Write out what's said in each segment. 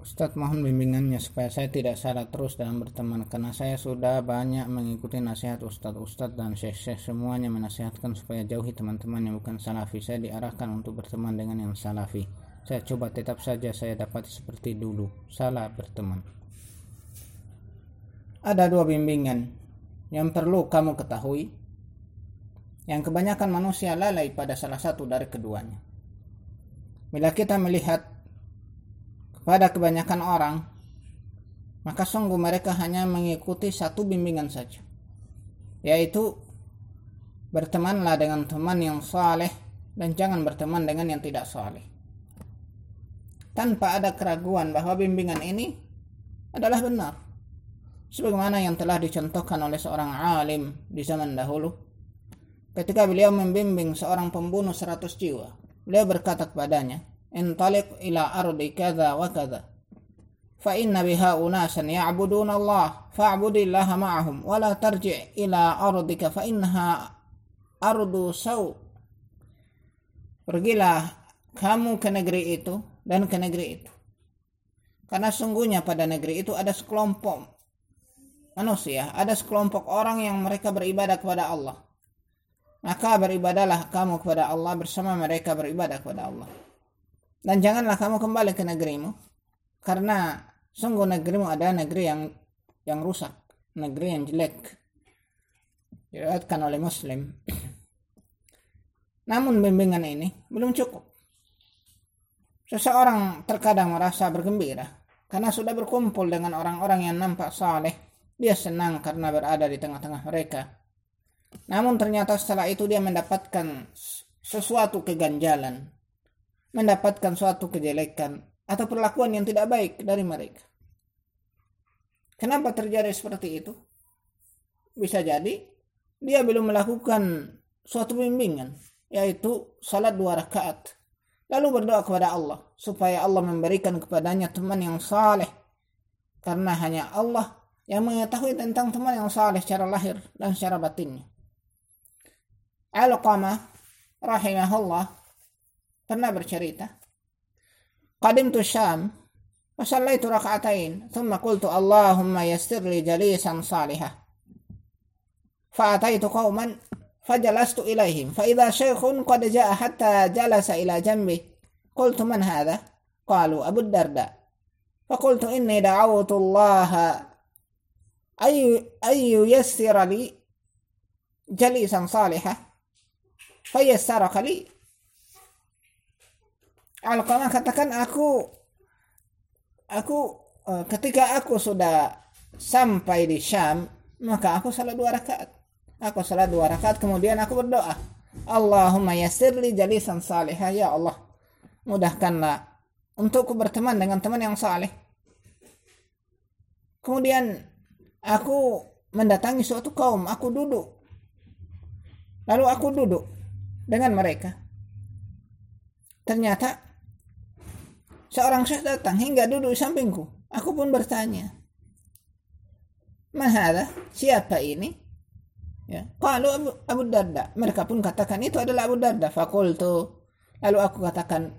Ustadz mohon bimbingannya supaya saya tidak salah terus dalam berteman karena saya sudah banyak mengikuti nasihat Ustadz Ustadz dan Syekh-Syekh semuanya menasihatkan supaya jauhi teman-teman yang bukan salafi. Saya diarahkan untuk berteman dengan yang salafi. Saya coba tetap saja saya dapat seperti dulu salah berteman. Ada dua bimbingan. Yang perlu kamu ketahui yang kebanyakan manusia lalai pada salah satu dari keduanya. Bila kita melihat pada kebanyakan orang, maka sungguh mereka hanya mengikuti satu bimbingan saja, yaitu bertemanlah dengan teman yang saleh dan jangan berteman dengan yang tidak saleh. Tanpa ada keraguan bahwa bimbingan ini adalah benar. Sebagaimana yang telah dicontohkan oleh seorang alim di zaman dahulu. Ketika beliau membimbing seorang pembunuh seratus jiwa, beliau berkata kepadanya, انطلق إلى أرض كذا وكذا فإن بها أناسا يعبدون الله فاعبد الله معهم ولا ترجع إلى أرضك فإنها أرض سوء Pergilah kamu ke negeri itu dan ke negeri itu. Karena sungguhnya pada negeri itu ada sekelompok manusia, ada sekelompok orang yang mereka beribadah kepada Allah. Maka beribadahlah kamu kepada Allah bersama mereka beribadah kepada Allah. Dan janganlah kamu kembali ke negerimu. Karena sungguh negerimu ada negeri yang yang rusak. Negeri yang jelek. Diriwayatkan oleh Muslim. Namun bimbingan ini belum cukup. Seseorang terkadang merasa bergembira karena sudah berkumpul dengan orang-orang yang nampak saleh. Dia senang karena berada di tengah-tengah mereka. Namun ternyata setelah itu dia mendapatkan sesuatu keganjalan mendapatkan suatu kejelekan atau perlakuan yang tidak baik dari mereka. Kenapa terjadi seperti itu? Bisa jadi dia belum melakukan suatu bimbingan, yaitu salat dua rakaat. Lalu berdoa kepada Allah supaya Allah memberikan kepadanya teman yang saleh. Karena hanya Allah yang mengetahui tentang teman yang saleh secara lahir dan secara batinnya. Al-Qamah rahimahullah pernah bercerita. Syam wa sallaitu raka'atain thumma qultu Allahumma yassir li jalisan salihah. فأتيت قوما فجلست إليهم فإذا شيخ قد جاء حتى جلس إلى جنبي قلت من هذا قالوا أبو الدرداء فقلت إني دعوت الله أن ييسر لي جليسا صالحا فيسرك لي Alqamah katakan aku aku eh, ketika aku sudah sampai di Syam maka aku salat dua rakaat. Aku salat dua rakaat kemudian aku berdoa. Allahumma yassirli jalisan salihah ya Allah. Mudahkanlah untukku berteman dengan teman yang saleh. Kemudian aku mendatangi suatu kaum, aku duduk. Lalu aku duduk dengan mereka. Ternyata Seorang syekh datang hingga duduk sampingku. Aku pun bertanya. Mahada, siapa ini? Ya. Kalau Abu, Abu Darda. Mereka pun katakan itu adalah Abu Darda. Fakultu. Lalu aku katakan.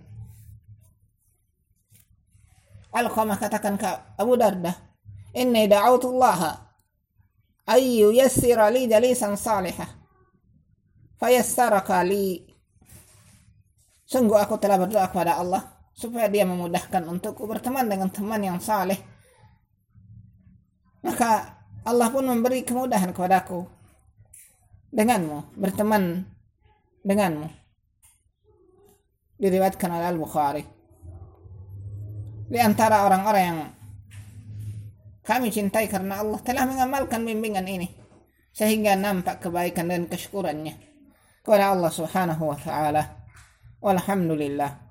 Al-Qamah katakan ke Abu Darda. Inni da'autullaha. Ayyu yassira li jalisan salihah. Fayassaraka li. Sungguh aku telah berdoa kepada Allah supaya dia memudahkan untukku berteman dengan teman yang saleh. Maka Allah pun memberi kemudahan kepadaku denganmu berteman denganmu. Diriwayatkan oleh Al-Bukhari. Di antara orang-orang yang kami cintai karena Allah telah mengamalkan bimbingan ini sehingga nampak kebaikan dan kesyukurannya kepada Allah Subhanahu wa taala. Walhamdulillah